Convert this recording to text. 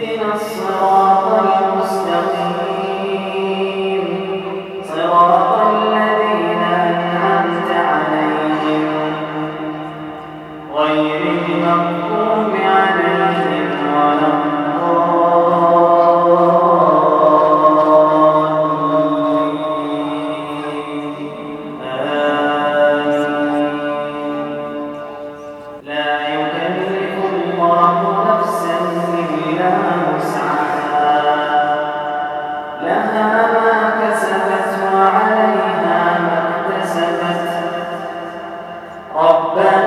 e não são of them.